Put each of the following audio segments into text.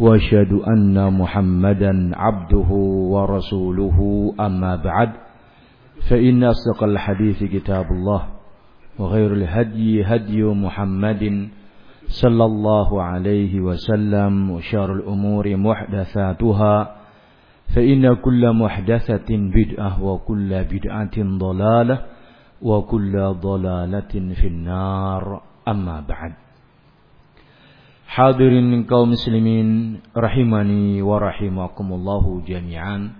وأشهد أن محمدا عبده ورسوله. أما بعد فإن أصدق الحديث كتاب الله وغير الهدي هدي محمد صلى الله عليه وسلم وشار الأمور محدثاتها فإن كل محدثة بدعة وكل بدعة ضلالة وكل ضلالة في النار. أما بعد Hadirin kaum muslimin rahimani wa rahimakumullahu jami'an.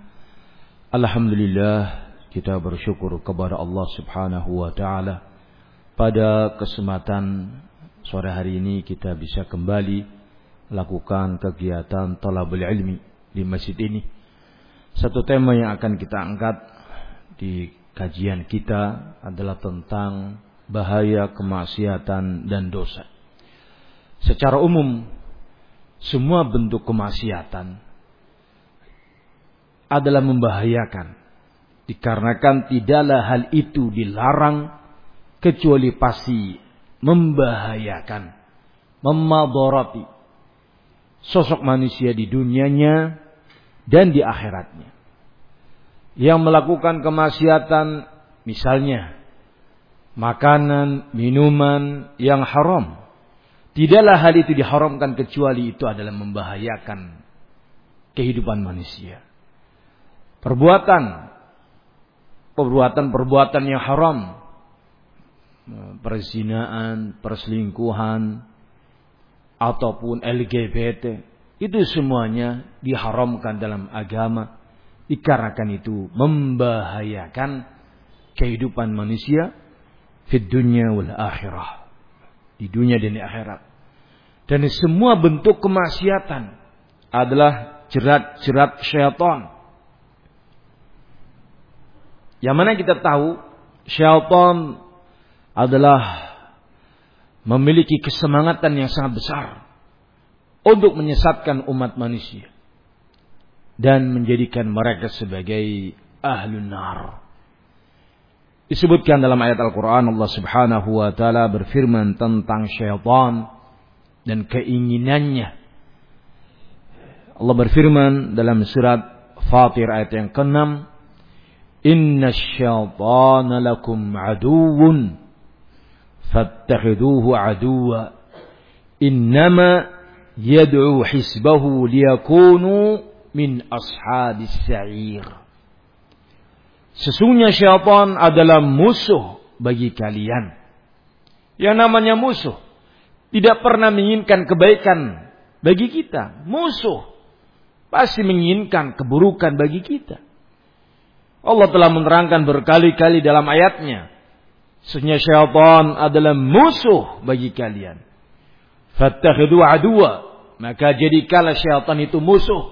Alhamdulillah kita bersyukur kepada Allah Subhanahu wa taala pada kesempatan sore hari ini kita bisa kembali lakukan kegiatan talabul ilmi di masjid ini. Satu tema yang akan kita angkat di kajian kita adalah tentang bahaya kemaksiatan dan dosa. Secara umum, semua bentuk kemaksiatan adalah membahayakan. Dikarenakan tidaklah hal itu dilarang kecuali pasti membahayakan, memadorati sosok manusia di dunianya dan di akhiratnya. Yang melakukan kemaksiatan misalnya makanan, minuman yang haram Tidaklah hal itu diharamkan kecuali itu adalah membahayakan kehidupan manusia. Perbuatan perbuatan-perbuatan yang haram. Perzinaan, perselingkuhan ataupun LGBT itu semuanya diharamkan dalam agama. Dikarenakan itu membahayakan kehidupan manusia di dunia wal akhirah di dunia dan di akhirat. Dan semua bentuk kemaksiatan adalah jerat-jerat syaitan. Yang mana kita tahu syaitan adalah memiliki kesemangatan yang sangat besar untuk menyesatkan umat manusia dan menjadikan mereka sebagai ahlun nar. Disebutkan dalam ayat Al-Quran Allah subhanahu wa ta'ala berfirman tentang syaitan dan keinginannya. Allah berfirman dalam surat Fatir ayat yang ke-6. Inna syaitana lakum aduun. Fattakhiduhu aduwa. Innama yad'u hisbahu liyakunu min ashabis sa'ir. Sesungguhnya syaitan adalah musuh bagi kalian. Yang namanya musuh tidak pernah menginginkan kebaikan bagi kita. Musuh pasti menginginkan keburukan bagi kita. Allah telah menerangkan berkali-kali dalam ayatnya. Sesungguhnya syaitan adalah musuh bagi kalian. Fattakhidu aduwa. Maka jadikanlah syaitan itu musuh.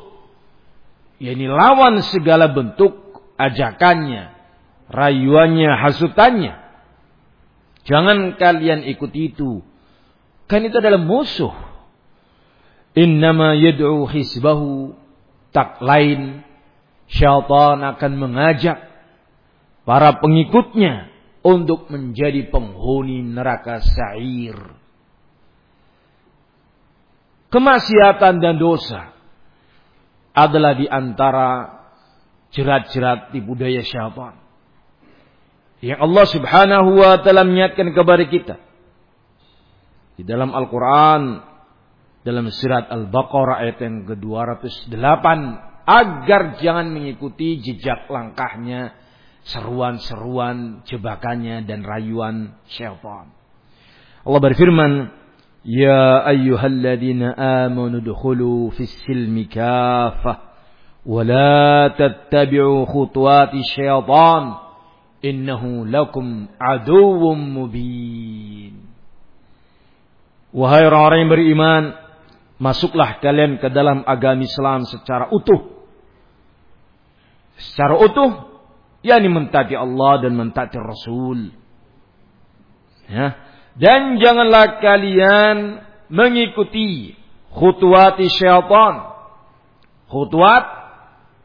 Yani lawan segala bentuk ajakannya, rayuannya, hasutannya. Jangan kalian ikuti itu. Kan itu adalah musuh. Innama yad'u hisbahu tak lain syaitan akan mengajak para pengikutnya untuk menjadi penghuni neraka sa'ir. Kemaksiatan dan dosa adalah di antara jerat-jerat di budaya syaitan. Yang Allah subhanahu wa ta'ala mengingatkan kepada kita. Di dalam Al-Quran. Dalam surat Al-Baqarah ayat yang ke-208. Agar jangan mengikuti jejak langkahnya. Seruan-seruan jebakannya dan rayuan syaitan. Allah berfirman. Ya ayyuhalladzina amanu dukhulu fis silmi kafah ولا تتبعوا خطوات الشيطان إنه لكم عدو مبين Wahai orang-orang yang beriman, masuklah kalian ke dalam agama Islam secara utuh. secara utuh yakni mentaati Allah dan mentaati Rasul. Ya. Dan janganlah kalian mengikuti khutuwati syaitan. Khutuwat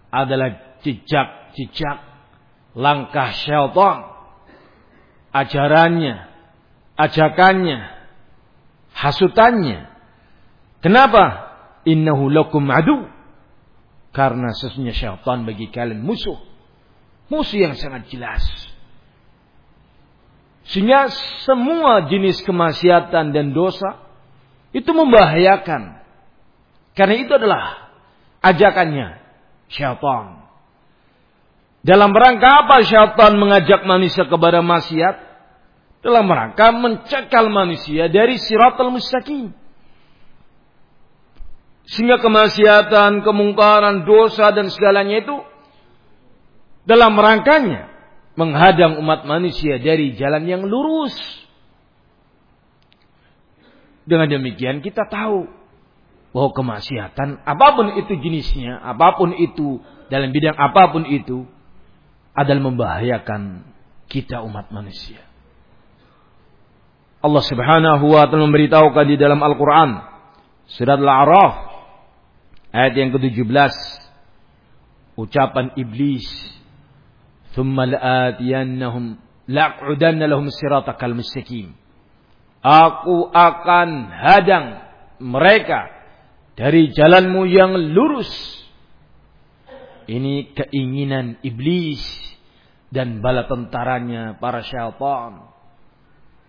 adalah jejak-jejak langkah syaitan. Ajarannya, ajakannya, hasutannya. Kenapa? Innahu lakum adu. Karena sesungguhnya syaitan bagi kalian musuh. Musuh yang sangat jelas. Sehingga semua jenis kemaksiatan dan dosa itu membahayakan. Karena itu adalah ajakannya syaitan. Dalam rangka apa syaitan mengajak manusia kepada maksiat? Dalam rangka mencekal manusia dari siratal mustaqim. Sehingga kemaksiatan, kemungkaran, dosa dan segalanya itu dalam rangkanya menghadang umat manusia dari jalan yang lurus. Dengan demikian kita tahu bahwa kemaksiatan apa pun itu jenisnya, apa pun itu dalam bidang apa pun itu adalah membahayakan kita umat manusia. Allah Subhanahu wa taala memberitahukan di dalam Al-Qur'an surat Al-A'raf ayat yang ke-17 ucapan iblis thumma la'atiyannahum la'udanna lahum siratakal mustaqim aku akan hadang mereka dari jalanmu yang lurus. Ini keinginan iblis dan bala tentaranya para syaitan.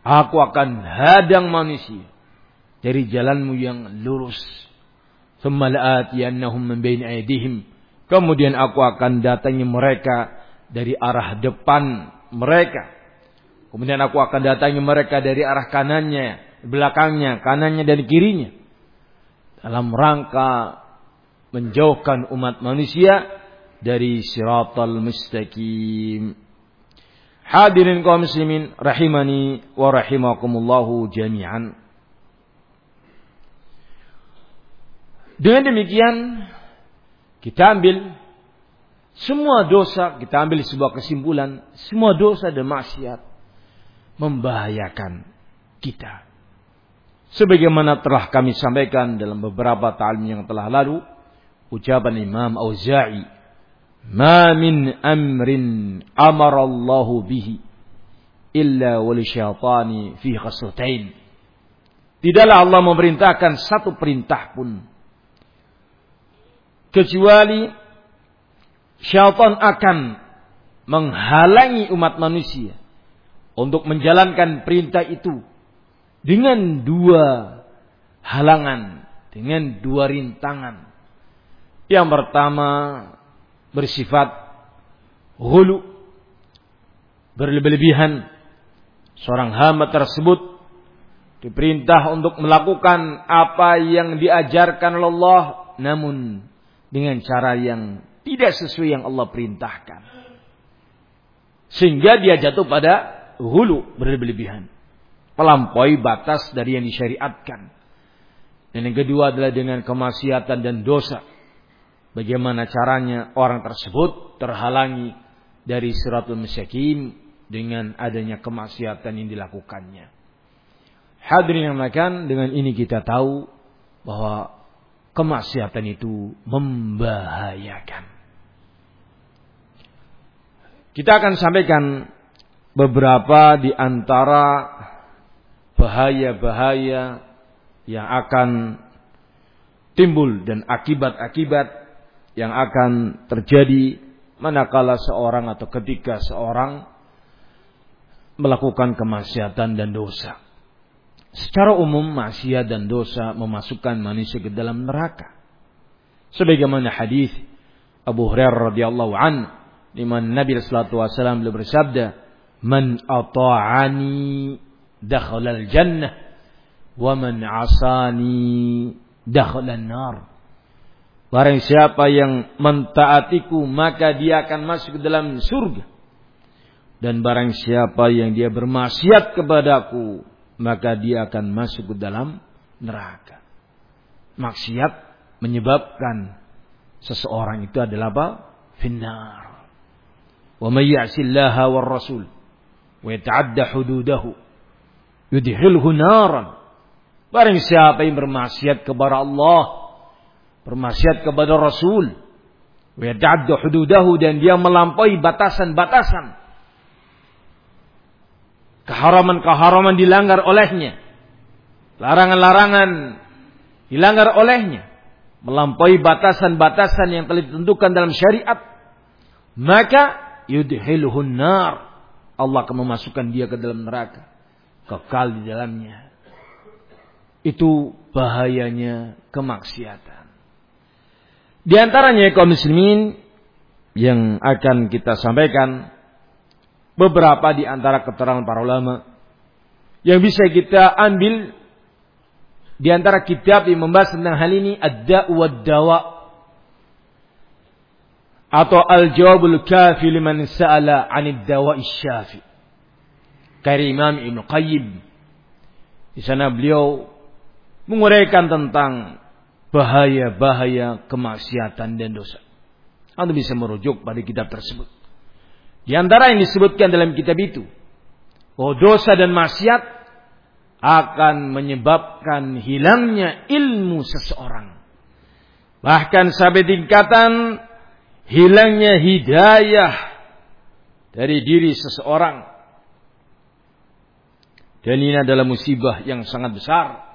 Aku akan hadang manusia dari jalanmu yang lurus. Thumma la'atiyannahum min bain aydihim. Kemudian aku akan datangi mereka dari arah depan mereka. Kemudian aku akan datangi mereka dari arah kanannya, belakangnya, kanannya dan kirinya. Dalam rangka menjauhkan umat manusia dari siratal mustaqim. Hadirin kaum muslimin rahimani wa rahimakumullahu jami'an. Dengan demikian kita ambil semua dosa, kita ambil sebuah kesimpulan, semua dosa dan maksiat membahayakan kita. Sebagaimana telah kami sampaikan dalam beberapa ta'lim yang telah lalu, ucapan Imam Auza'i, "Ma min amrin amarallahu bihi illa wali syaitani fi khaslatain." Tidaklah Allah memerintahkan satu perintah pun kecuali syaitan akan menghalangi umat manusia untuk menjalankan perintah itu dengan dua halangan, dengan dua rintangan. Yang pertama bersifat hulu, berlebihan. Seorang hamba tersebut diperintah untuk melakukan apa yang diajarkan Allah namun dengan cara yang tidak sesuai yang Allah perintahkan. Sehingga dia jatuh pada hulu berlebihan. Melampaui batas dari yang disyariatkan. Dan yang kedua adalah dengan kemaksiatan dan dosa. Bagaimana caranya orang tersebut terhalangi dari suratul musyakim dengan adanya kemaksiatan yang dilakukannya. Hadirin yang makan, dengan ini kita tahu bahwa kemaksiatan itu membahayakan. Kita akan sampaikan beberapa di antara bahaya-bahaya yang akan timbul dan akibat-akibat yang akan terjadi manakala seorang atau ketika seorang melakukan kemaksiatan dan dosa. Secara umum maksiat dan dosa memasukkan manusia ke dalam neraka. Sebagaimana hadis Abu Hurairah radhiyallahu anhu di mana Nabi sallallahu alaihi wasallam bersabda, "Man ata'ani dakhala al-jannah wa man 'asani dakhala an-nar." Barang siapa yang mentaatiku maka dia akan masuk ke dalam surga. Dan barang siapa yang dia bermaksiat kepadaku maka dia akan masuk ke dalam neraka. Maksiat menyebabkan seseorang itu adalah apa? Finnar Wa may ya'sillaha war rasul wa yata'adda hududahu yudhilhu naran. Barang siapa yang bermaksiat kepada Allah, bermaksiat kepada Rasul, wa yata'adda hududahu dan dia melampaui batasan-batasan keharaman-keharaman dilanggar olehnya, larangan-larangan dilanggar olehnya, melampaui batasan-batasan yang telah ditentukan dalam syariat, maka yudhilhun nar. Allah akan memasukkan dia ke dalam neraka. Kekal di dalamnya. Itu bahayanya kemaksiatan. Di antaranya kaum muslimin yang akan kita sampaikan beberapa di antara keterangan para ulama yang bisa kita ambil di antara kitab yang membahas tentang hal ini ad-da'u wad-dawa atau al-jawabul kafi liman sa'ala 'anid dawa'i syafi. Kari Imam Ibn Qayyim. Di sana beliau menguraikan tentang bahaya-bahaya kemaksiatan dan dosa. Anda bisa merujuk pada kitab tersebut. Di antara yang disebutkan dalam kitab itu, bahwa dosa dan maksiat akan menyebabkan hilangnya ilmu seseorang. Bahkan sampai tingkatan hilangnya hidayah dari diri seseorang. Dan ini adalah musibah yang sangat besar.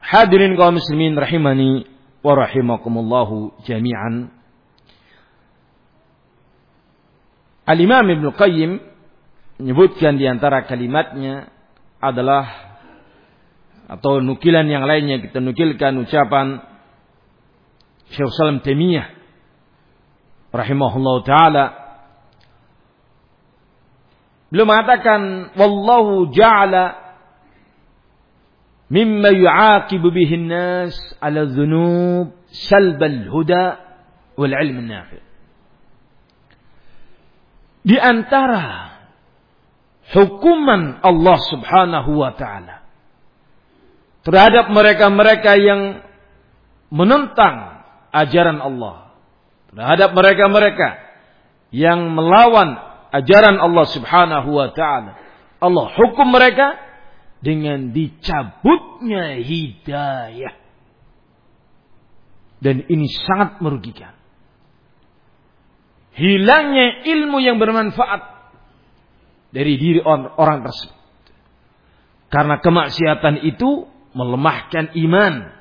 Hadirin kaum muslimin rahimani wa rahimakumullahu jami'an. Al-Imam Ibn Qayyim menyebutkan di antara kalimatnya adalah atau nukilan yang lainnya kita nukilkan ucapan Syekh Salam Taimiyah rahimahullah taala. Beliau mengatakan wallahu ja'ala mimma yu'aqibu bihi nas ala dhunub salbal huda wal ilm nafi di antara hukuman Allah Subhanahu wa taala terhadap mereka-mereka yang menentang ajaran Allah terhadap mereka-mereka yang melawan ajaran Allah Subhanahu wa taala Allah hukum mereka dengan dicabutnya hidayah. Dan ini sangat merugikan. Hilangnya ilmu yang bermanfaat dari diri orang tersebut. Karena kemaksiatan itu melemahkan iman.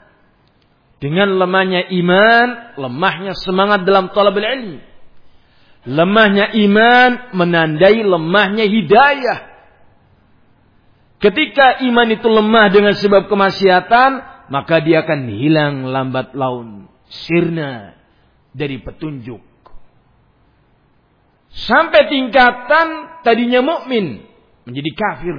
Dengan lemahnya iman, lemahnya semangat dalam talab ilmi. Lemahnya iman menandai lemahnya hidayah Ketika iman itu lemah dengan sebab kemaksiatan, maka dia akan hilang lambat laun, sirna dari petunjuk. Sampai tingkatan tadinya mukmin menjadi kafir.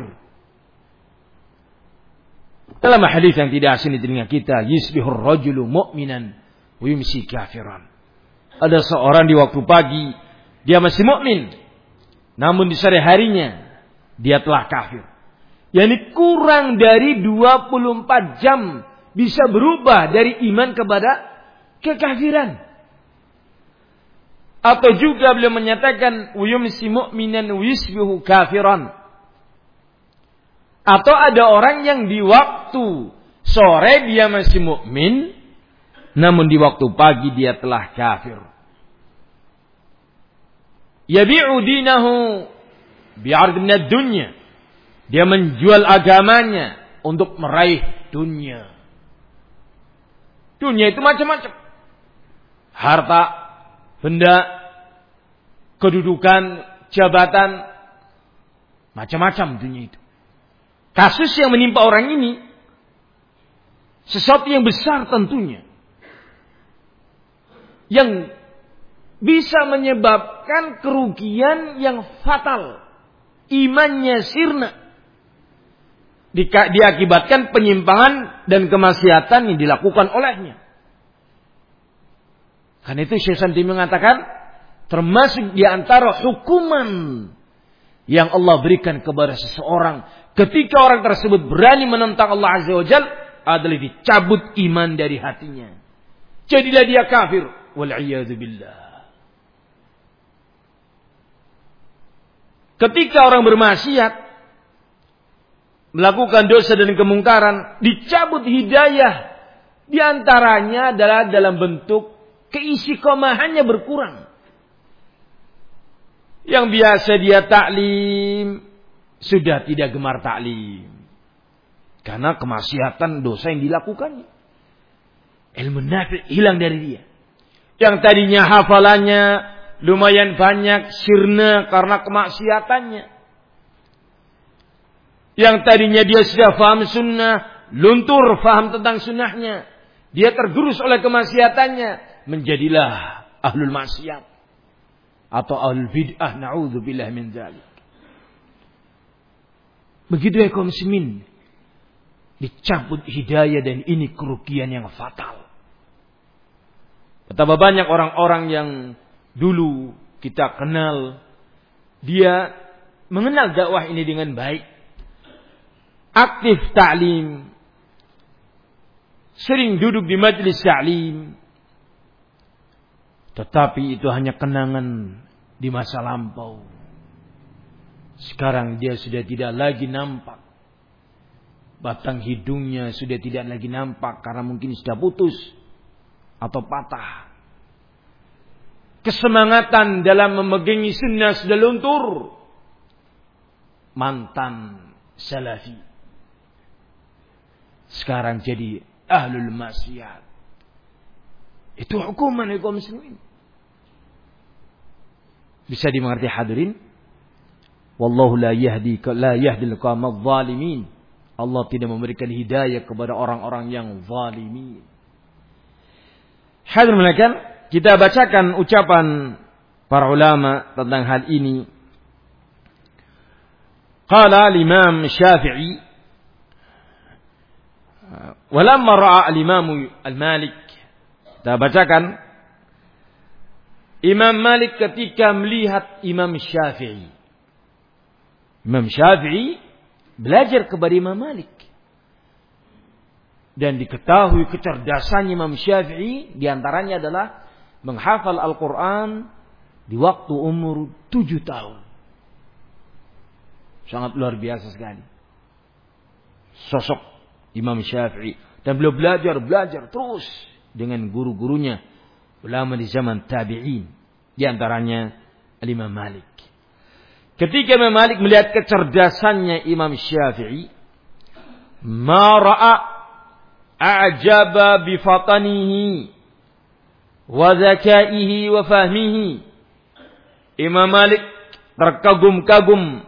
Dalam hadis yang tidak asing di telinga kita, yusbihur rajulu mu'minan wa kafiran. Ada seorang di waktu pagi dia masih mukmin, namun di sore harinya dia telah kafir yakni kurang dari 24 jam bisa berubah dari iman kepada kekafiran. Atau juga beliau menyatakan uyumsi mu'minan wisbihu kafiran. Atau ada orang yang di waktu sore dia masih mukmin, namun di waktu pagi dia telah kafir. Yabi'u dinahu bi'ard min ad-dunya dia menjual agamanya untuk meraih dunia. Dunia itu macam-macam. Harta, benda, kedudukan, jabatan, macam-macam dunia itu. Kasus yang menimpa orang ini sesuatu yang besar tentunya. Yang bisa menyebabkan kerugian yang fatal. Imannya sirna diakibatkan penyimpangan dan kemaksiatan yang dilakukan olehnya. Karena itu Syekh Santi mengatakan termasuk di antara hukuman yang Allah berikan kepada seseorang ketika orang tersebut berani menentang Allah Azza wa Jal adalah dicabut iman dari hatinya. Jadilah dia kafir. Wal'iyadzubillah. Ketika orang bermaksiat, melakukan dosa dan kemungkaran, dicabut hidayah. Di antaranya adalah dalam bentuk keisi komahannya berkurang. Yang biasa dia taklim, sudah tidak gemar taklim. Karena kemaksiatan dosa yang dilakukannya. Ilmu nafi hilang dari dia. Yang tadinya hafalannya lumayan banyak sirna karena kemaksiatannya. Yang tadinya dia sudah faham sunnah, luntur faham tentang sunnahnya. Dia tergerus oleh kemaksiatannya. Menjadilah ahlul maksiat. Atau ahlul bid'ah. Na'udzubillah min zalik. Begitu ya kaum muslimin. Dicabut hidayah dan ini kerugian yang fatal. Betapa banyak orang-orang yang dulu kita kenal. Dia mengenal dakwah ini dengan baik. Aktif ta'lim. Sering duduk di majlis ta'lim. Tetapi itu hanya kenangan di masa lampau. Sekarang dia sudah tidak lagi nampak. Batang hidungnya sudah tidak lagi nampak karena mungkin sudah putus atau patah. Kesemangatan dalam memegangi sunnah sudah luntur. Mantan salafi. Sekarang jadi ahlul maksiat. Itu hukuman hukum muslimin. Bisa dimengerti hadirin? Wallahu la yahdi la yahdil qawmal zalimin. Allah tidak memberikan hidayah kepada orang-orang yang zalimin. Hadirin melakukan kita bacakan ucapan para ulama tentang hal ini. Qala al-Imam Syafi'i Walamma ra'a al-Imam al-Malik kita bacakan Imam Malik ketika melihat Imam Syafi'i Imam Syafi'i belajar kepada Imam Malik. Dan diketahui kecerdasan Imam Syafi'i di antaranya adalah menghafal Al-Quran di waktu umur tujuh tahun. Sangat luar biasa sekali. Sosok Imam Syafi'i. Dan beliau belajar, belajar terus dengan guru-gurunya. Ulama di zaman tabi'in. Di antaranya Imam Malik. Ketika Imam Malik melihat kecerdasannya Imam Syafi'i, ma ra'a a'jaba bi fatanihi wa zakaihi wa fahmihi. Imam Malik terkagum-kagum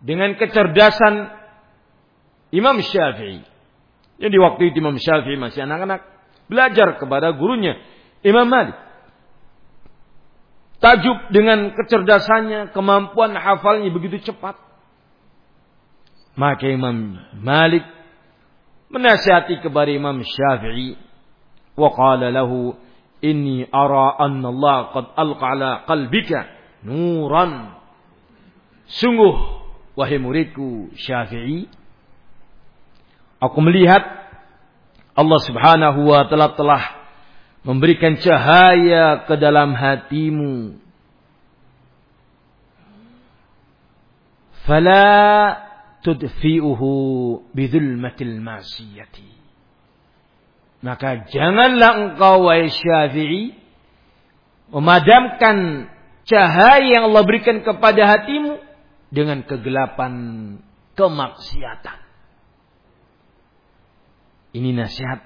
dengan kecerdasan Imam Syafi'i. Yang di waktu itu Imam Syafi'i masih anak-anak belajar kepada gurunya Imam Malik Tajub dengan kecerdasannya, kemampuan hafalnya begitu cepat. Maka Imam Malik menasihati kepada Imam Syafi'i wa qala lahu inni ara anna Allah qad alqa ala qalbika nuran sungguh wahai muridku Syafi'i aku melihat Allah Subhanahu wa taala telah memberikan cahaya ke dalam hatimu. Fala tudfi'uhu bidhulmatil masiyati. Maka janganlah engkau wahai Syafi'i memadamkan cahaya yang Allah berikan kepada hatimu dengan kegelapan kemaksiatan. Ini nasihat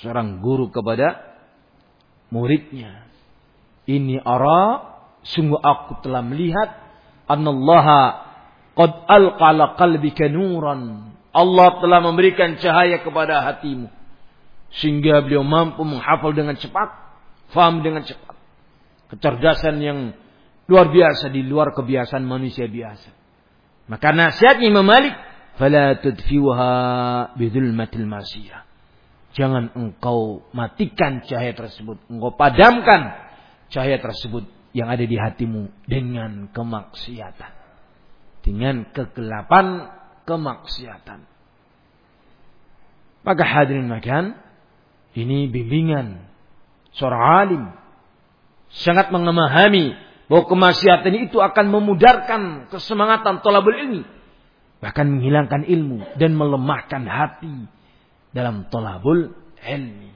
seorang guru kepada muridnya. Ini ara sungguh aku telah melihat annallaha qad alqala qalbika nuran. Allah telah memberikan cahaya kepada hatimu sehingga beliau mampu menghafal dengan cepat, faham dengan cepat. Kecerdasan yang luar biasa di luar kebiasaan manusia biasa. Maka nasihatnya Imam Malik, "Fala tudfiha bidhulmatil masiyah." Jangan engkau matikan cahaya tersebut. Engkau padamkan cahaya tersebut yang ada di hatimu dengan kemaksiatan. Dengan kegelapan kemaksiatan. Maka hadirin makan ini bimbingan seorang alim sangat memahami bahwa kemaksiatan itu akan memudarkan kesemangatan tolabul ilmi bahkan menghilangkan ilmu dan melemahkan hati dalam tolabul ilmi.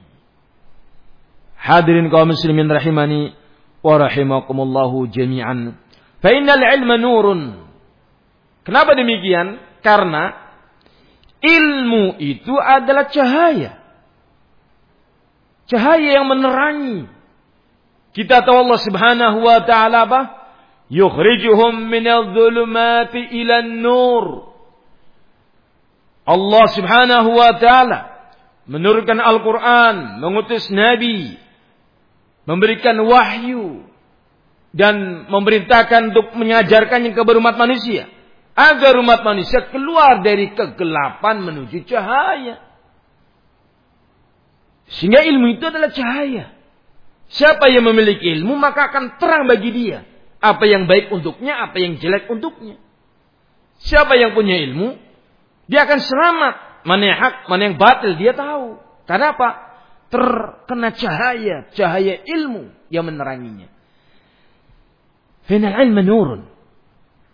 Hadirin kaum muslimin rahimani wa rahimakumullahu jami'an. Fa innal ilma nurun. Kenapa demikian? Karena ilmu itu adalah cahaya. Cahaya yang menerangi. Kita tahu Allah Subhanahu wa taala apa? Yukhrijuhum minadh dhulumati ila nur. Allah Subhanahu wa taala menurunkan Al-Qur'an, mengutus nabi, memberikan wahyu dan memerintahkan untuk mengajarkannya kepada umat manusia agar umat manusia keluar dari kegelapan menuju cahaya. Sehingga ilmu itu adalah cahaya. Siapa yang memiliki ilmu maka akan terang bagi dia. Apa yang baik untuknya, apa yang jelek untuknya. Siapa yang punya ilmu, dia akan selamat. Mana yang hak, mana yang batil, dia tahu. Karena apa? Terkena cahaya, cahaya ilmu yang meneranginya. Final ilmu nurun.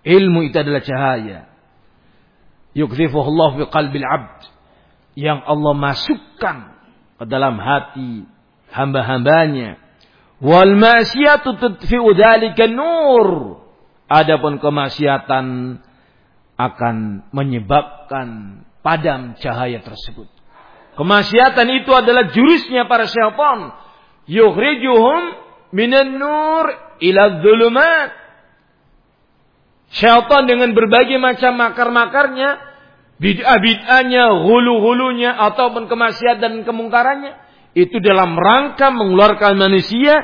Ilmu itu adalah cahaya. Yukzifuhu Allah fi qalbil abd. Yang Allah masukkan ke dalam hati hamba-hambanya. Wal maksiatu tudfi'u dzalika nur. Adapun kemaksiatan akan menyebabkan padam cahaya tersebut. Kemaksiatan itu adalah jurusnya para syaitan. Yukhrijuhum minan nur ila dhulumat. Syaitan dengan berbagai macam makar-makarnya, bid'ah-bid'ahnya, hulu-hulunya, ataupun kemaksiatan dan kemungkarannya, itu dalam rangka mengeluarkan manusia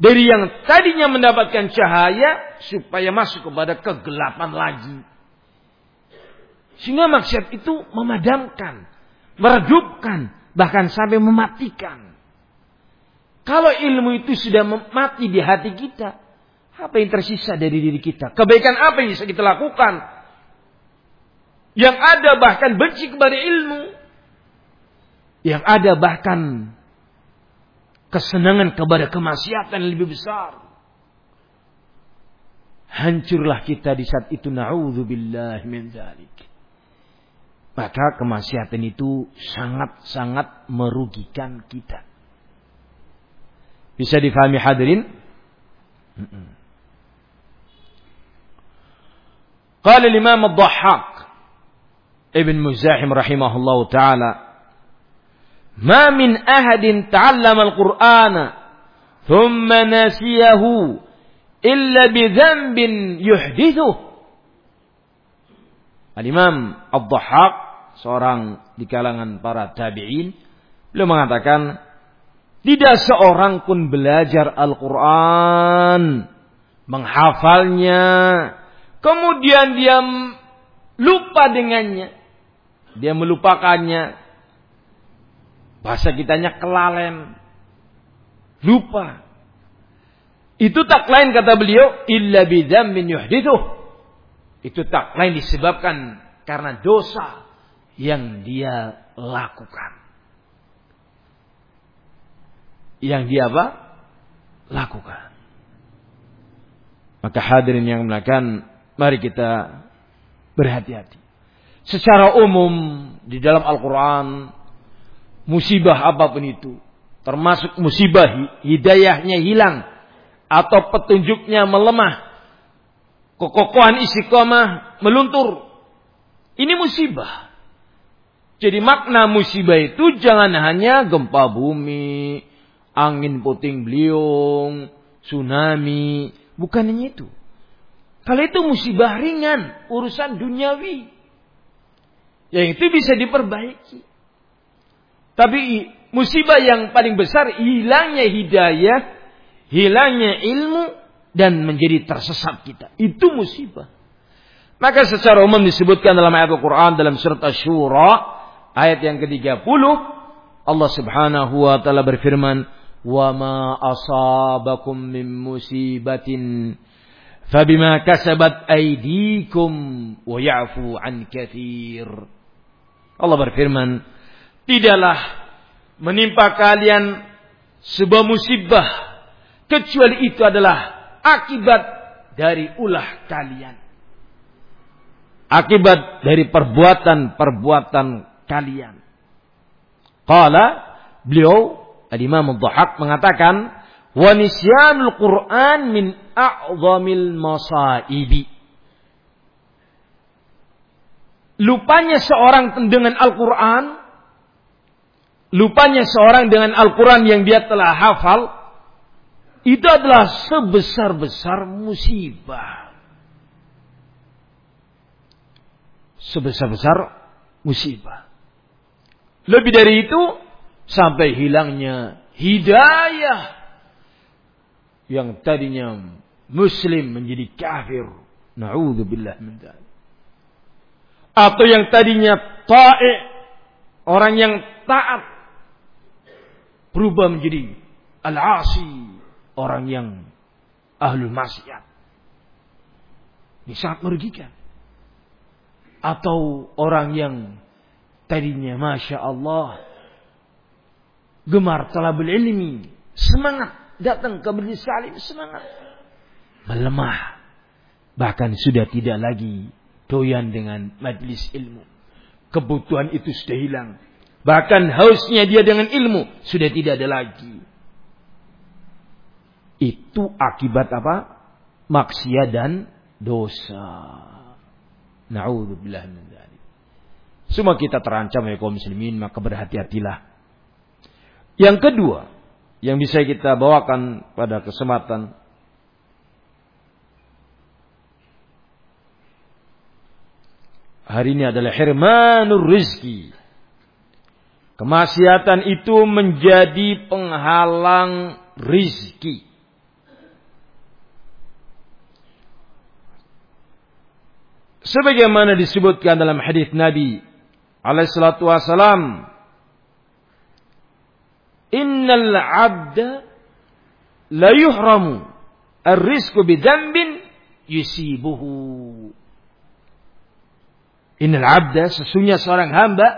dari yang tadinya mendapatkan cahaya supaya masuk kepada kegelapan lagi. Sehingga maksiat itu memadamkan, meredupkan, bahkan sampai mematikan. Kalau ilmu itu sudah mati di hati kita, apa yang tersisa dari diri kita? Kebaikan apa yang bisa kita lakukan? Yang ada bahkan benci kepada ilmu. Yang ada bahkan kesenangan kepada kemaksiatan yang lebih besar. Hancurlah kita di saat itu na'udzubillah min dzalik. Maka kemaksiatan itu sangat-sangat merugikan kita. Bisa difahami hadirin? Qala Imam Ad-Dhahhak Ibn Muzahim rahimahullah taala, "Ma min ahadin ta'allama al-Qur'ana thumma nasiyahu illa bi dhanbin yuhdithuhu." Al-Imam Ad-Dhahhak seorang di kalangan para tabi'in beliau mengatakan tidak seorang pun belajar Al-Quran menghafalnya kemudian dia lupa dengannya dia melupakannya Bahasa kitanya kelalen. Lupa. Itu tak lain kata beliau. Illa min yuhdithuh. Itu tak lain disebabkan karena dosa yang dia lakukan. Yang dia apa? Lakukan. Maka hadirin yang melakukan, mari kita berhati-hati. Secara umum di dalam Al-Quran musibah apa pun itu, termasuk musibah hidayahnya hilang atau petunjuknya melemah, kekokohan istiqomah meluntur. Ini musibah. Jadi makna musibah itu jangan hanya gempa bumi, angin puting beliung, tsunami, bukan hanya itu. Kalau itu musibah ringan, urusan duniawi. Yang itu bisa diperbaiki. Tapi musibah yang paling besar hilangnya hidayah, hilangnya ilmu dan menjadi tersesat kita. Itu musibah. Maka secara umum disebutkan dalam ayat Al-Quran dalam surat Ash-Shura ayat yang ke-30 Allah Subhanahu wa taala berfirman wa ma asabakum min musibatin fabima kasabat aydikum wa ya'fu an kathir Allah berfirman tidaklah menimpa kalian sebuah musibah kecuali itu adalah akibat dari ulah kalian. Akibat dari perbuatan-perbuatan kalian. Qala beliau Al-Imam Dhahak mengatakan wa nisyanul Quran min a'zamil masaibi. Lupanya seorang dengan Al-Quran lupanya seorang dengan Al-Quran yang dia telah hafal, itu adalah sebesar-besar musibah. Sebesar-besar musibah. Lebih dari itu, sampai hilangnya hidayah. Yang tadinya muslim menjadi kafir. Na'udzubillah min Atau yang tadinya ta'i, orang yang taat berubah menjadi al-asi, orang yang ahlul maksiat. Ini sangat merugikan. Atau orang yang tadinya Masya Allah gemar talabul ilmi, semangat datang ke majlis salim, semangat. Melemah. Bahkan sudah tidak lagi doyan dengan majlis ilmu. Kebutuhan itu sudah hilang. Bahkan hausnya dia dengan ilmu sudah tidak ada lagi. Itu akibat apa? Maksiat dan dosa. Na'udzubillah min. Semua kita terancam ya kaum muslimin, maka berhati-hatilah. Yang kedua, yang bisa kita bawakan pada kesempatan hari ini adalah hirmanur rizki. Kemaksiatan itu menjadi penghalang rizki. Sebagaimana disebutkan dalam hadis Nabi alaihissalatu wassalam, Innal abda la yuhramu ar-rizqu bidambin yusibuhu. Innal abda sesungguhnya seorang hamba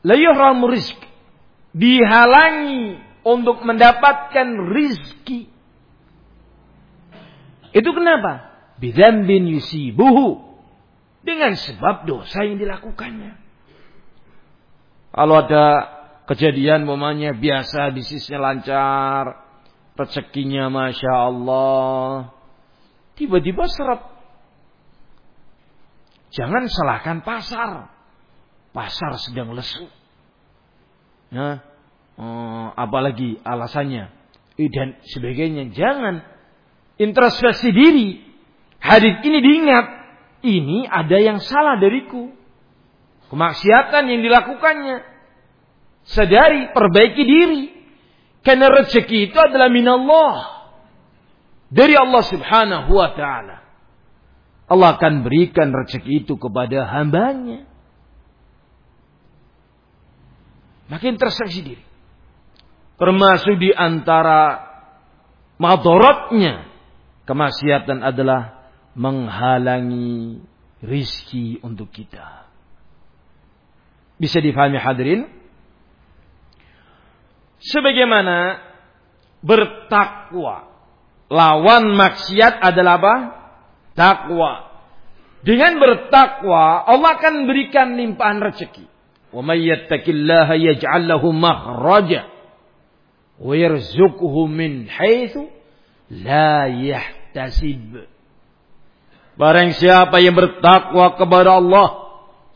layuhramu rizq. Dihalangi untuk mendapatkan rizki. Itu kenapa? Bidambin yusibuhu. Dengan sebab dosa yang dilakukannya. Kalau ada kejadian momennya biasa bisnisnya lancar. Rezekinya Masya Allah. Tiba-tiba seret. Jangan salahkan pasar pasar sedang lesu. Nah, eh, apalagi alasannya dan sebagainya. Jangan introspeksi diri. Hadis ini diingat. Ini ada yang salah dariku. Kemaksiatan yang dilakukannya. Sadari, perbaiki diri. Karena rezeki itu adalah minallah. Dari Allah subhanahu wa ta'ala. Allah akan berikan rezeki itu kepada hambanya. Makin terseleksi diri. Termasuk di antara madorotnya kemaksiatan adalah menghalangi rizki untuk kita. Bisa difahami hadirin? Sebagaimana bertakwa. Lawan maksiat adalah apa? Takwa. Dengan bertakwa, Allah akan berikan limpahan rezeki. ومن يتق الله يجعل له مخرجا ويرزقه من حيث لا يحتسب Barang siapa yang bertakwa kepada Allah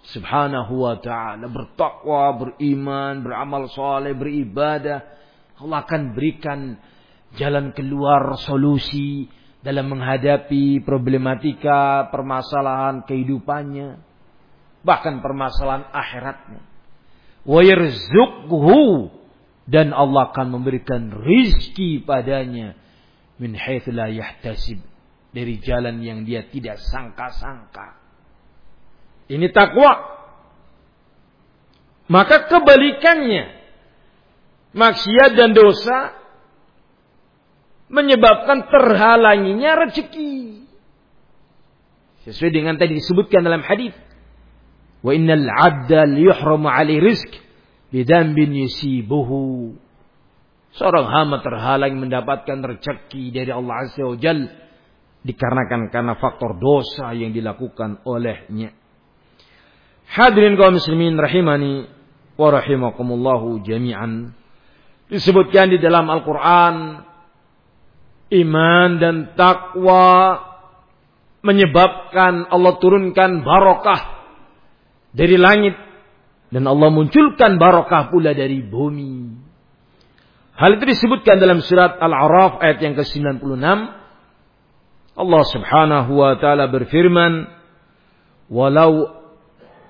Subhanahu wa ta'ala Bertakwa, beriman, beramal soleh, beribadah Allah akan berikan jalan keluar solusi Dalam menghadapi problematika, permasalahan kehidupannya Bahkan permasalahan akhiratnya wa dan Allah akan memberikan rizki padanya min haitsu la yahtasib dari jalan yang dia tidak sangka-sangka. Ini takwa. Maka kebalikannya maksiat dan dosa menyebabkan terhalanginya rezeki. Sesuai dengan tadi disebutkan dalam hadis Wa innal 'abda liyuhramu 'alaihi rizq bidambin yusibuhu. Seorang hamba terhalang mendapatkan rezeki dari Allah Azza wa Jal dikarenakan karena faktor dosa yang dilakukan olehnya. Hadirin kaum muslimin rahimani wa rahimakumullahu jami'an. Disebutkan di dalam Al-Qur'an iman dan takwa menyebabkan Allah turunkan barokah dari langit dan Allah munculkan barokah pula dari bumi. Hal itu disebutkan dalam surat Al-A'raf ayat yang ke-96. Allah Subhanahu wa taala berfirman, "Walau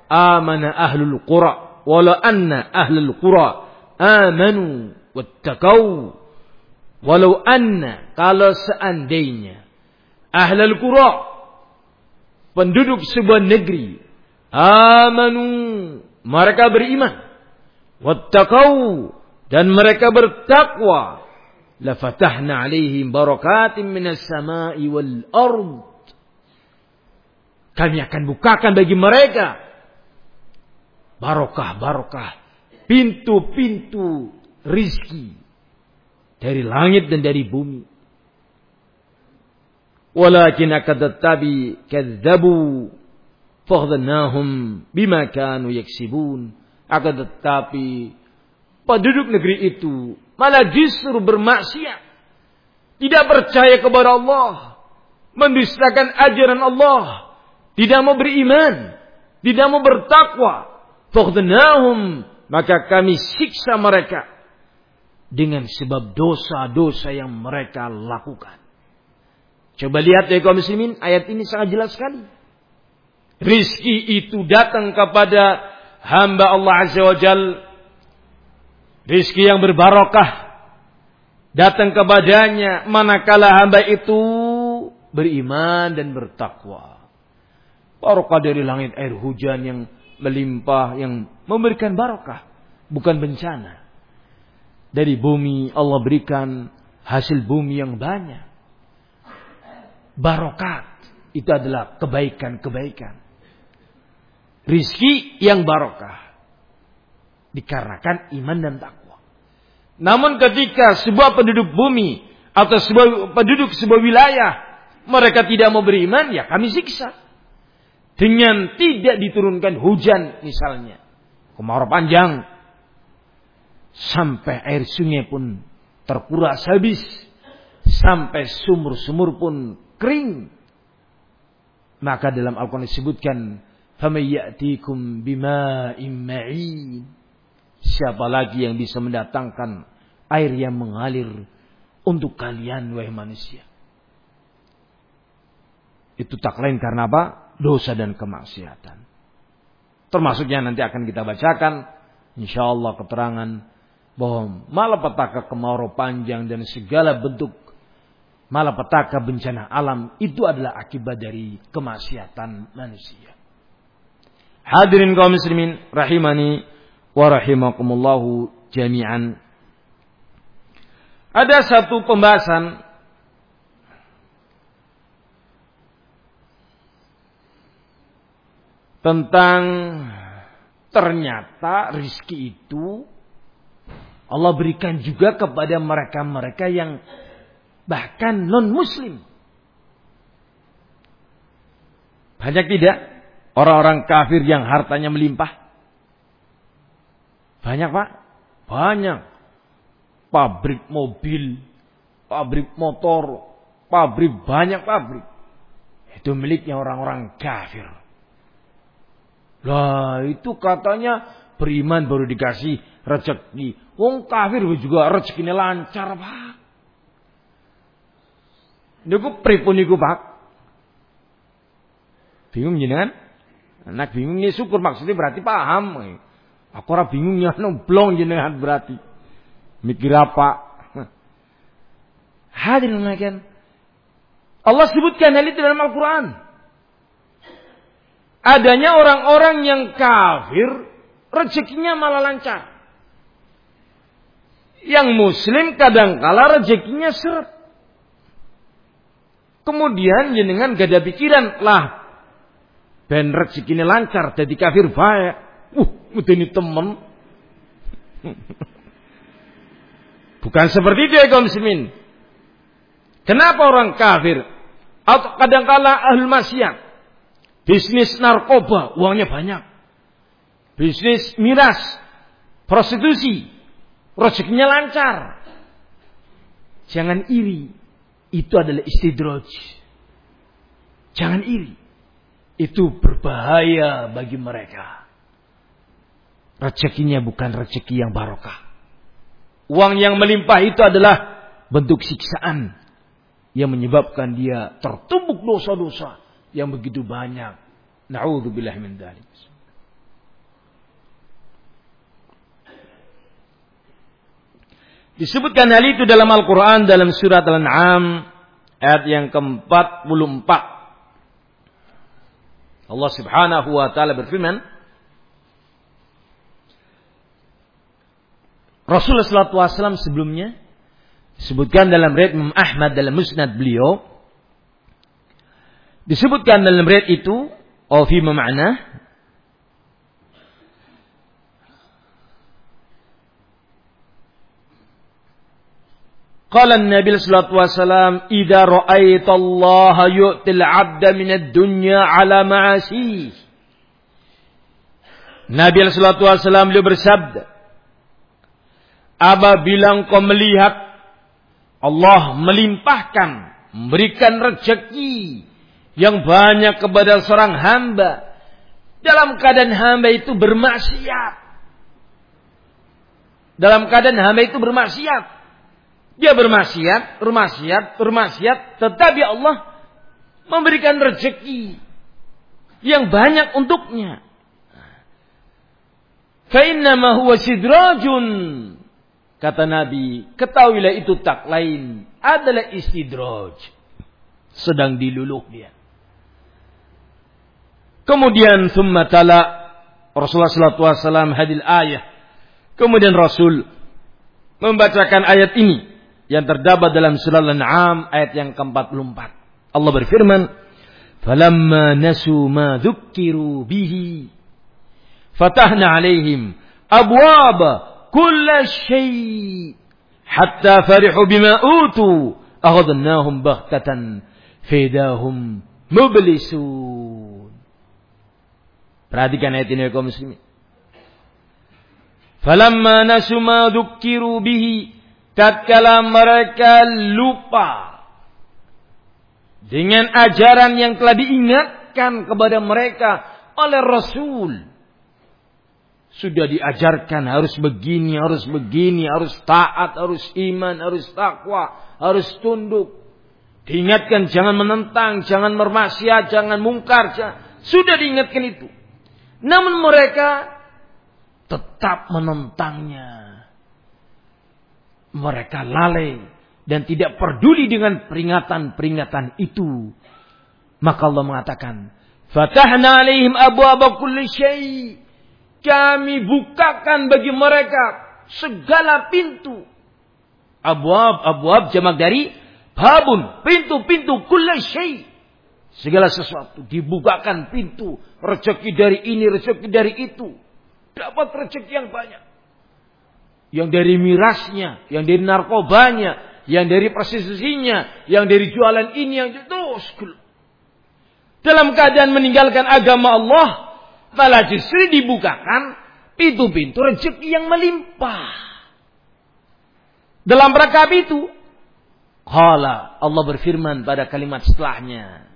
amana ahlul qura, walau anna ahlul qura amanu wattaqau, walau anna kalau seandainya ahlul qura penduduk sebuah negeri amanu mereka beriman wattaqau dan mereka bertakwa lafatahna alaihim barakatin minas sama'i wal ard. Kami akan bukakan bagi mereka barokah-barokah pintu-pintu rizki dari langit dan dari bumi walakin akadattabi kadzabu Fahdannahum bima kanu yaksibun. Akan tetapi penduduk negeri itu malah justru bermaksiat. Tidak percaya kepada Allah. Mendustakan ajaran Allah. Tidak mau beriman. Tidak mau bertakwa. Maka kami siksa mereka. Dengan sebab dosa-dosa yang mereka lakukan. Coba lihat ya kaum muslimin. Ayat ini sangat jelas sekali rizki itu datang kepada hamba Allah Azza wa Jal. Rizki yang berbarokah datang kepadanya manakala hamba itu beriman dan bertakwa. Barokah dari langit air hujan yang melimpah yang memberikan barokah bukan bencana. Dari bumi Allah berikan hasil bumi yang banyak. Barokat itu adalah kebaikan-kebaikan rizki yang barokah. Dikarenakan iman dan takwa. Namun ketika sebuah penduduk bumi atau sebuah penduduk sebuah wilayah mereka tidak mau beriman, ya kami siksa dengan tidak diturunkan hujan misalnya. Kemarau panjang sampai air sungai pun terkuras habis, sampai sumur-sumur pun kering. Maka dalam Al-Qur'an disebutkan famayatikum bima imma'in Siapa lagi yang bisa mendatangkan air yang mengalir untuk kalian wahai manusia? Itu tak lain karena apa? Dosa dan kemaksiatan. Termasuknya nanti akan kita bacakan insya Allah keterangan bahwa malapetaka kemarau panjang dan segala bentuk malapetaka bencana alam itu adalah akibat dari kemaksiatan manusia. Hadirin kaum muslimin rahimani wa rahimakumullahu jami'an. Ada satu pembahasan tentang ternyata rizki itu Allah berikan juga kepada mereka-mereka yang bahkan non muslim. Banyak tidak? Orang-orang kafir yang hartanya melimpah. Banyak pak? Banyak. Pabrik mobil, pabrik motor, pabrik banyak pabrik. Itu miliknya orang-orang kafir. Lah itu katanya beriman baru dikasih rezeki. Wong kafir juga rezekinya lancar pak. Niku pripun niku pak? Bingung jenengan? Anak bingung ya syukur maksudnya berarti paham. Aku ora bingung ya nomblong jenengan berarti. Mikir apa? Hadirin kan. Allah sebutkan hal itu dalam Al-Quran. Adanya orang-orang yang kafir, rezekinya malah lancar. Yang muslim kadang kala rezekinya seret. Kemudian jenengan gak ada pikiran, lah ben rezekine lancar jadi kafir baik. Uh, ini temen. Bukan seperti itu ya muslimin. Kenapa orang kafir atau kadangkala ahli maksiat bisnis narkoba uangnya banyak. Bisnis miras, prostitusi, rezekinya lancar. Jangan iri. Itu adalah istidraj. Jangan iri. Itu berbahaya bagi mereka. Rezekinya bukan rezeki yang barokah. Uang yang melimpah itu adalah bentuk siksaan yang menyebabkan dia tertumbuk dosa-dosa yang begitu banyak. Na'udzubillah min dzalik. Disebutkan hal itu dalam Al-Quran dalam surat Al-An'am ayat yang ke-44. Allah subhanahu wa ta'ala berfirman. Rasulullah SAW sebelumnya disebutkan dalam riwayat Ahmad dalam musnad beliau disebutkan dalam riwayat itu oh fi ma'na Qala Nabi sallallahu alaihi wasallam, "Idza ra'aita Allah yu'til 'abda min ad-dunya 'ala ma'asi." Nabi sallallahu alaihi wasallam beliau bersabda, "Apabila engkau melihat Allah melimpahkan, memberikan rezeki yang banyak kepada seorang hamba dalam keadaan hamba itu bermaksiat. Dalam keadaan hamba itu bermaksiat, dia bermaksiat, bermaksiat, bermaksiat, tetapi Allah memberikan rezeki yang banyak untuknya. Fa'innama huwa sidrajun. Kata Nabi, ketahuilah itu tak lain adalah istidraj. Sedang diluluh dia. Kemudian summa tala Rasulullah sallallahu alaihi wasallam hadil ayah. Kemudian Rasul membacakan ayat ini yang terdapat dalam surah Al-An'am ayat yang ke-44. Allah berfirman, "Falamma nasu ma dzukkiru bihi fatahna 'alaihim abwaba kulla syai' hatta farihu bima utu aghadnahum baghtatan fidahum mublisun." Perhatikan ayat ini kaum muslimin. Falamma nasu ma dzukkiru bihi tatkala mereka lupa dengan ajaran yang telah diingatkan kepada mereka oleh Rasul. Sudah diajarkan harus begini, harus begini, harus taat, harus iman, harus takwa, harus tunduk. Diingatkan jangan menentang, jangan bermaksiat, jangan mungkar. Sudah diingatkan itu. Namun mereka tetap menentangnya mereka lalai dan tidak peduli dengan peringatan-peringatan itu. Maka Allah mengatakan, "Fatahna alaihim abwaaba kulli syai." Kami bukakan bagi mereka segala pintu. Abwab, abwab jamak dari babun, pintu-pintu kulli syai. Segala sesuatu dibukakan pintu, rezeki dari ini, rezeki dari itu. Dapat rezeki yang banyak yang dari mirasnya, yang dari narkobanya, yang dari prostitusinya, yang dari jualan ini, yang itu. Dalam keadaan meninggalkan agama Allah, malah justru dibukakan pintu-pintu rezeki yang melimpah. Dalam rangka itu, Kala Allah berfirman pada kalimat setelahnya.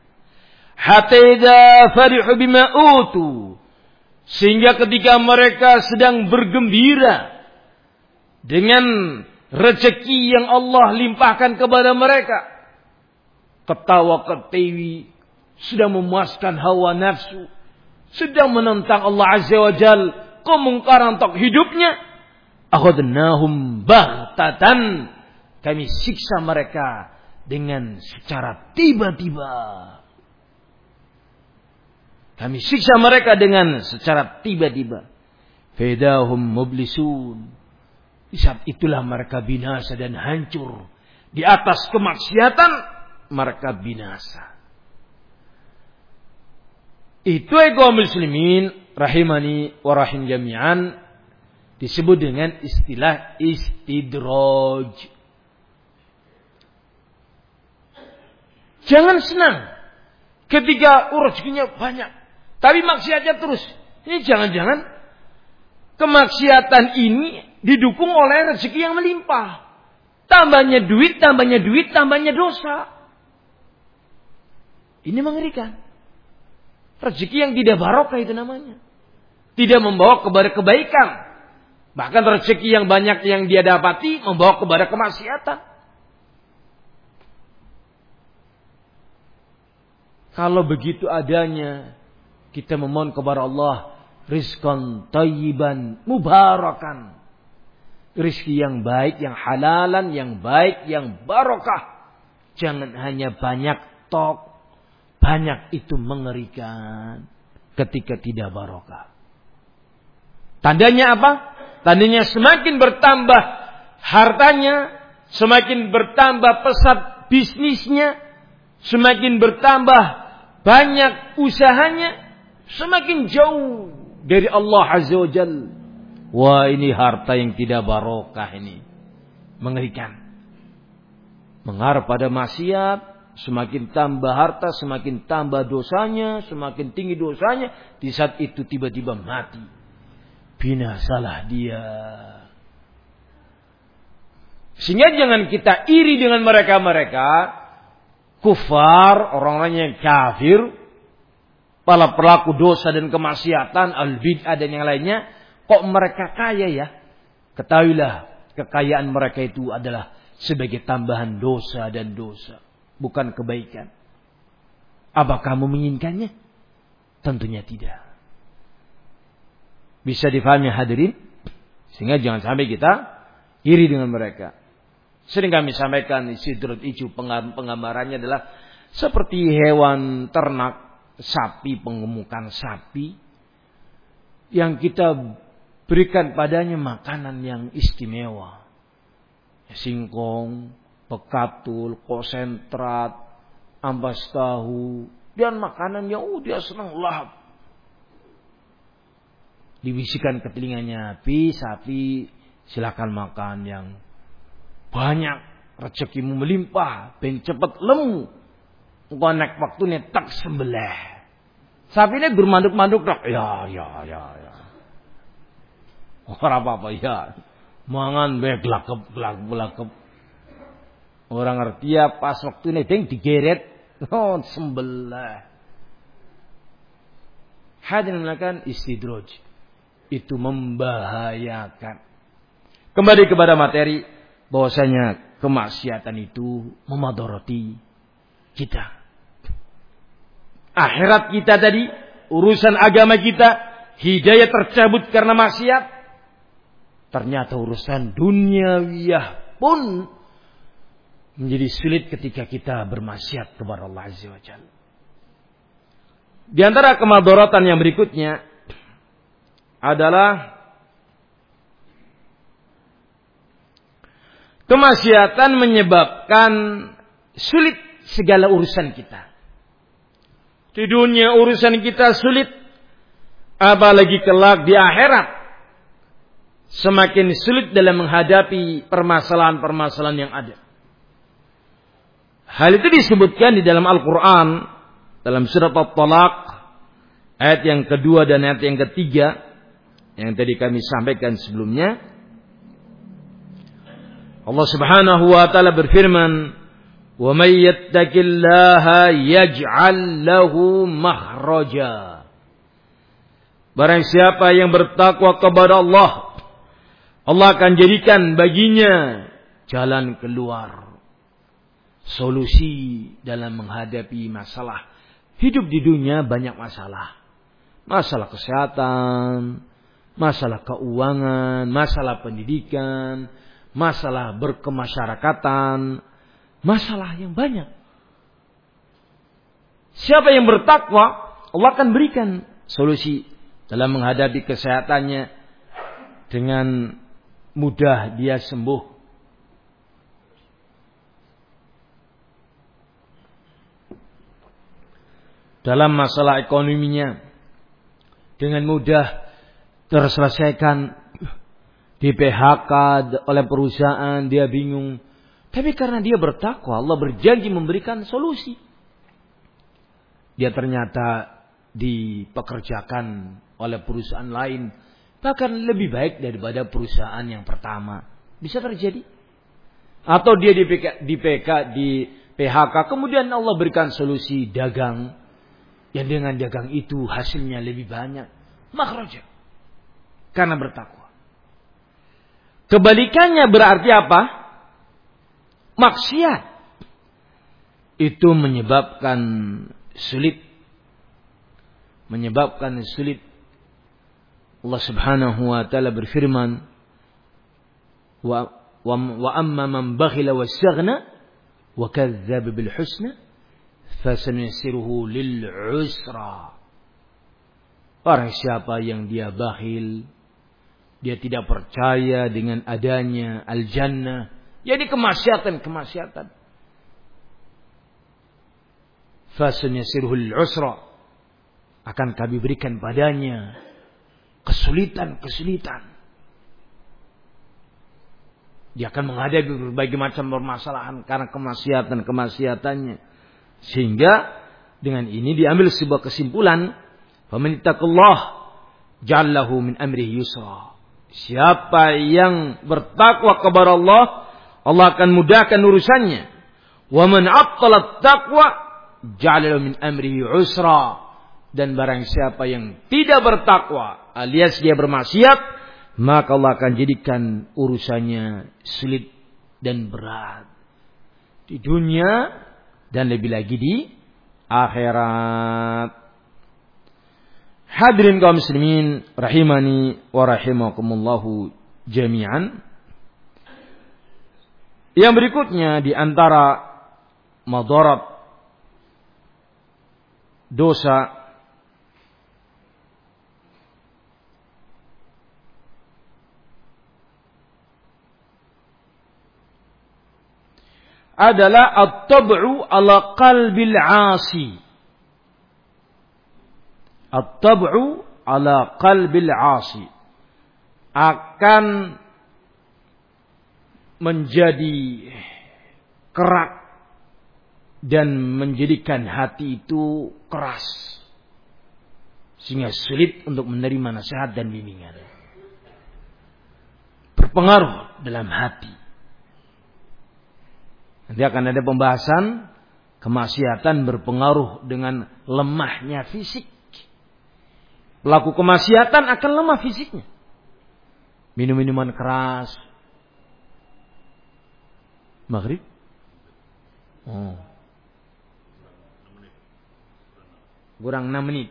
Hatta farihu bima utu. Sehingga ketika mereka sedang bergembira dengan rezeki yang Allah limpahkan kepada mereka. Ketawa ketiwi sudah memuaskan hawa nafsu, sedang menentang Allah Azza wa Jal, kemungkaran tok hidupnya. Akhadnahum baghtatan. Kami siksa mereka dengan secara tiba-tiba. Kami siksa mereka dengan secara tiba-tiba. Fedahum mublisun di saat itulah mereka binasa dan hancur. Di atas kemaksiatan mereka binasa. Itu ego muslimin rahimani wa rahim jami'an. Disebut dengan istilah istidraj. Jangan senang ketika rezekinya banyak. Tapi maksiatnya terus. Ini jangan-jangan kemaksiatan ini didukung oleh rezeki yang melimpah. Tambahnya duit, tambahnya duit, tambahnya dosa. Ini mengerikan. Rezeki yang tidak barokah itu namanya. Tidak membawa kepada kebaikan. Bahkan rezeki yang banyak yang dia dapati membawa kepada kemaksiatan. Kalau begitu adanya, kita memohon kepada Allah rizqan tayyiban mubarakan. Rizki yang baik, yang halalan, yang baik, yang barokah. Jangan hanya banyak tok, banyak itu mengerikan ketika tidak barokah. Tandanya apa? Tandanya semakin bertambah hartanya, semakin bertambah pesat bisnisnya, semakin bertambah banyak usahanya, semakin jauh dari Allah Azza wa Jal. Wah ini harta yang tidak barokah ini. Mengerikan. Mengarah pada maksiat, Semakin tambah harta, semakin tambah dosanya, semakin tinggi dosanya. Di saat itu tiba-tiba mati. Binasalah dia. Sehingga jangan kita iri dengan mereka-mereka. Kufar, orang-orang yang kafir. Para pelaku dosa dan kemaksiatan, al-bid'ah dan yang lainnya. Kok mereka kaya ya? Ketahuilah, kekayaan mereka itu adalah sebagai tambahan dosa dan dosa bukan kebaikan. Apa kamu menginginkannya? Tentunya tidak. Bisa difahami hadirin? Sehingga jangan sampai kita iri dengan mereka. Sering kami sampaikan sidrut icu penggambarannya adalah seperti hewan ternak sapi, pengemukan sapi yang kita berikan padanya makanan yang istimewa. Singkong, pekatul, konsentrat, ampas tahu, dan makanan yang oh dia senang lahap. Dibisikan ke telinganya, pi sapi silakan makan yang banyak. Rezekimu melimpah, ben cepet lemu. Naik waktunya tak sembelih. Sapi ini bermanduk-manduk dok. Ya, ya, ya, ya. Orang apa-apa ya. Mangan baik lakep, lakep, lakep. Orang ngerti ya pas waktu ini ding digeret. Oh sembelah. Hadirin melakukan istidroj. Itu membahayakan. Kembali kepada materi. bahwasanya kemaksiatan itu memadoroti kita. Akhirat kita tadi. Urusan agama kita. Hidayah tercabut karena maksiat. Ternyata urusan duniawiyah pun menjadi sulit ketika kita bermaksiat kepada Allah Azza wa Jalla. Di antara kemadorotan yang berikutnya adalah kemaksiatan menyebabkan sulit segala urusan kita. Di dunia urusan kita sulit, apalagi kelak di akhirat. Semakin sulit dalam menghadapi permasalahan-permasalahan yang ada. Hal itu disebutkan di dalam Al-Quran. Dalam surat At-Talaq. Ayat yang kedua dan ayat yang ketiga. Yang tadi kami sampaikan sebelumnya. Allah subhanahu wa ta'ala berfirman. وَمَنْ يَتَّكِ اللَّهَ يَجْعَلْ لَهُ مَخْرَجًا Barang siapa yang bertakwa kepada Allah. Allah akan jadikan baginya jalan keluar solusi dalam menghadapi masalah. Hidup di dunia banyak masalah. Masalah kesehatan, masalah keuangan, masalah pendidikan, masalah berkemasyarakatan, masalah yang banyak. Siapa yang bertakwa, Allah akan berikan solusi dalam menghadapi kesehatannya dengan mudah dia sembuh dalam masalah ekonominya dengan mudah terselesaikan Di PHK oleh perusahaan, dia bingung. Tapi karena dia bertakwa, Allah berjanji memberikan solusi. Dia ternyata dipekerjakan oleh perusahaan lain. Bahkan lebih baik daripada perusahaan yang pertama. Bisa terjadi. Atau dia di PK, di PK, di PHK, kemudian Allah berikan solusi dagang. Yang dengan dagang itu hasilnya lebih banyak. Makhraja. Karena bertakwa. Kebalikannya berarti apa? Maksiat. Itu menyebabkan sulit. Menyebabkan sulit. Allah subhanahu wa ta'ala berfirman. Wa, wa, wa amma man bakhila wa saghna. Wa kazzab bil husna. Fasanisiruhu lil usra. Orang siapa yang dia bakhil dia tidak percaya dengan adanya al-jannah. Jadi kemaksiatan-kemaksiatan. Fasun yasirhul usra. Akan kami berikan padanya kesulitan-kesulitan. Dia akan menghadapi berbagai macam permasalahan karena kemaksiatan-kemaksiatannya. Sehingga dengan ini diambil sebuah kesimpulan. Famanitakullah ja'allahu min amrihi yusra. Siapa yang bertakwa kepada Allah, Allah akan mudahkan urusannya. Wa man abtala taqwa ja'ala min amrihi usra. Dan barang siapa yang tidak bertakwa alias dia bermaksiat, maka Allah akan jadikan urusannya sulit dan berat. Di dunia dan lebih lagi di akhirat. Hadirin kaum muslimin rahimani wa rahimakumullahu jami'an. Yang berikutnya di antara madarat dosa adalah at-tab'u ala qalbil 'asi. At-tab'u ala qalbil 'asi. Akan menjadi kerak dan menjadikan hati itu keras sehingga sulit untuk menerima nasihat dan bimbingan berpengaruh dalam hati nanti akan ada pembahasan kemaksiatan berpengaruh dengan lemahnya fisik Pelaku kemaksiatan akan lemah fisiknya. Minum minuman keras. Maghrib? Oh. Kurang 6 menit.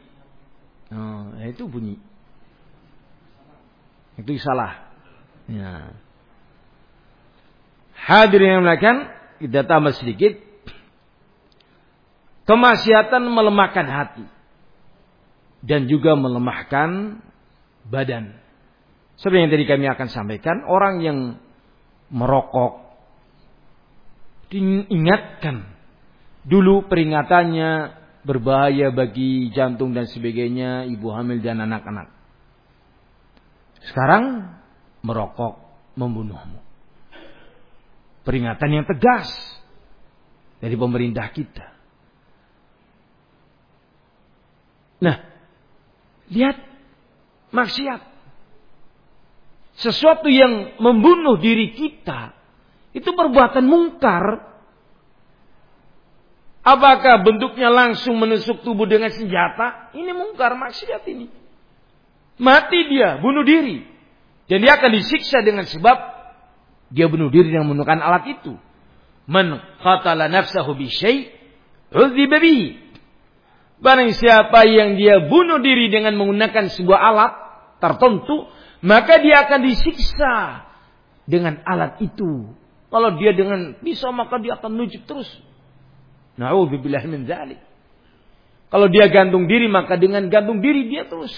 Oh, ya itu bunyi. Itu salah. Ya. Hadirin yang melakukan, kita tambah sedikit. Kemaksiatan melemahkan hati dan juga melemahkan badan. Seperti yang tadi kami akan sampaikan, orang yang merokok diingatkan dulu peringatannya berbahaya bagi jantung dan sebagainya, ibu hamil dan anak-anak. Sekarang merokok membunuhmu. Peringatan yang tegas dari pemerintah kita. Nah, Lihat maksiat. Sesuatu yang membunuh diri kita itu perbuatan mungkar. Apakah bentuknya langsung menusuk tubuh dengan senjata? Ini mungkar maksiat ini. Mati dia, bunuh diri. Dan dia akan disiksa dengan sebab dia bunuh diri dengan menggunakan alat itu. Man qatala nafsahu bi syai'. Barang siapa yang dia bunuh diri dengan menggunakan sebuah alat tertentu, maka dia akan disiksa dengan alat itu. Kalau dia dengan pisau maka dia akan nujib terus. Na'udzubillah min dzalik. Kalau dia gantung diri maka dengan gantung diri dia terus.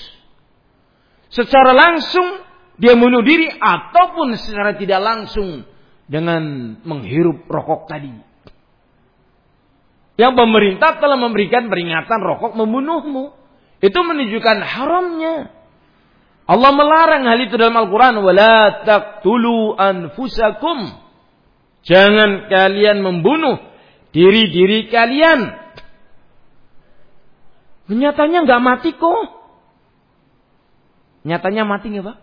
Secara langsung dia bunuh diri ataupun secara tidak langsung dengan menghirup rokok tadi. Yang pemerintah telah memberikan peringatan rokok membunuhmu. Itu menunjukkan haramnya. Allah melarang hal itu dalam Al-Quran. Wala taqtulu anfusakum. Jangan kalian membunuh diri-diri kalian. Nyatanya nggak mati kok. Nyatanya mati nggak pak?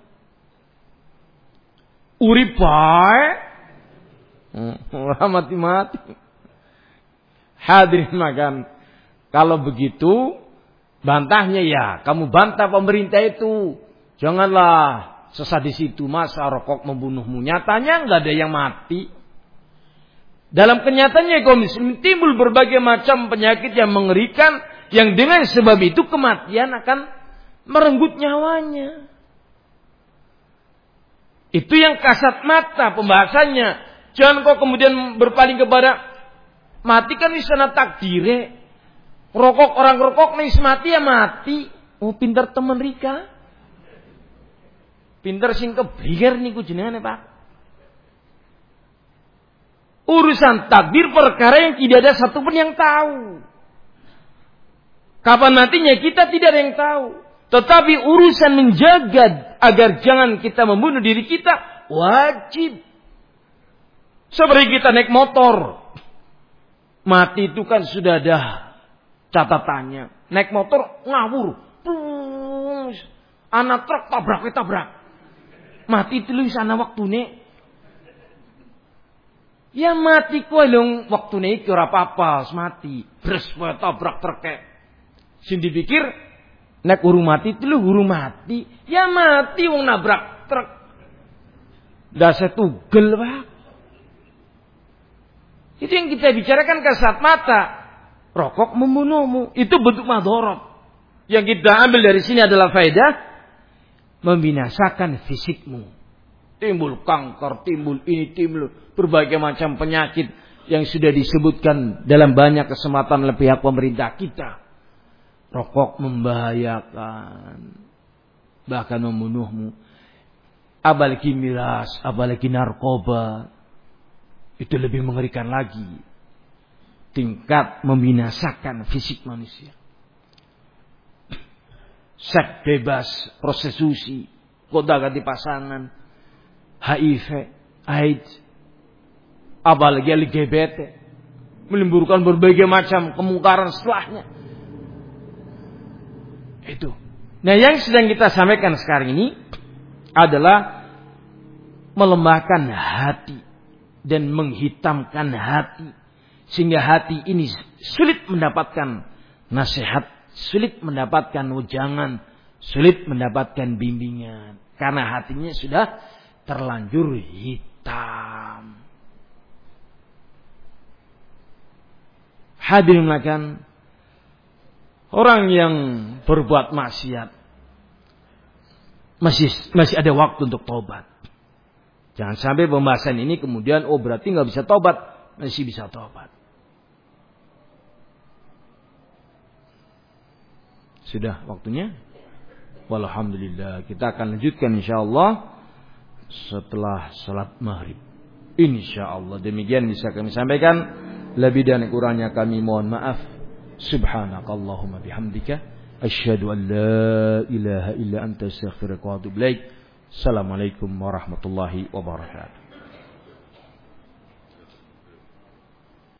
Urip baik. mati-mati. Hadirin makan. Kalau begitu, bantahnya ya, kamu bantah pemerintah itu. Janganlah sesat di situ masa rokok membunuhmu. Nyatanya nggak ada yang mati. Dalam kenyataannya kaum muslim timbul berbagai macam penyakit yang mengerikan yang dengan sebab itu kematian akan merenggut nyawanya. Itu yang kasat mata pembahasannya. Jangan kau kemudian berpaling kepada mati kan di sana takdire. Rokok orang rokok nih mati ya mati. Oh pintar teman Rika. Pinter sing keblinger niku jenengane Pak. Urusan takdir perkara yang tidak ada satupun yang tahu. Kapan nantinya kita tidak ada yang tahu. Tetapi urusan menjaga agar jangan kita membunuh diri kita wajib. Seperti kita naik motor. Mati itu kan sudah ada catatannya. Naik motor ngawur. Anak truk tabrak tabrak mati telu sana waktune. Ya mati kowe lho waktune iki ora apa-apa, mati. Bres kowe tabrak truk Sing dipikir nek urung mati telu urung mati. Ya mati wong nabrak truk. Dasa tugel, Pak. Itu yang kita bicarakan kasat mata. Rokok membunuhmu. Itu bentuk madorot. Yang kita ambil dari sini adalah faedah membinasakan fisikmu. Timbul kanker, timbul ini, timbul berbagai macam penyakit yang sudah disebutkan dalam banyak kesempatan oleh pihak pemerintah kita. Rokok membahayakan, bahkan membunuhmu. Apalagi miras, apalagi narkoba, itu lebih mengerikan lagi. Tingkat membinasakan fisik manusia seks bebas, prostitusi, kota ganti pasangan, HIV, AIDS, apalagi LGBT, menimbulkan berbagai macam kemungkaran setelahnya. Itu. Nah yang sedang kita sampaikan sekarang ini adalah melemahkan hati dan menghitamkan hati sehingga hati ini sulit mendapatkan nasihat sulit mendapatkan ujangan, sulit mendapatkan bimbingan karena hatinya sudah terlanjur hitam. Hadirin makan orang yang berbuat maksiat masih masih ada waktu untuk tobat. Jangan sampai pembahasan ini kemudian oh berarti nggak bisa tobat, masih bisa tobat. Sudah waktunya? Walhamdulillah. Kita akan lanjutkan insyaallah setelah salat maghrib. Insyaallah demikian bisa kami sampaikan. Lebih dan kurangnya kami mohon maaf. Subhanakallahumma bihamdika asyhadu an la ilaha illa anta astaghfiruka wa atubu ilaik. Assalamualaikum warahmatullahi wabarakatuh.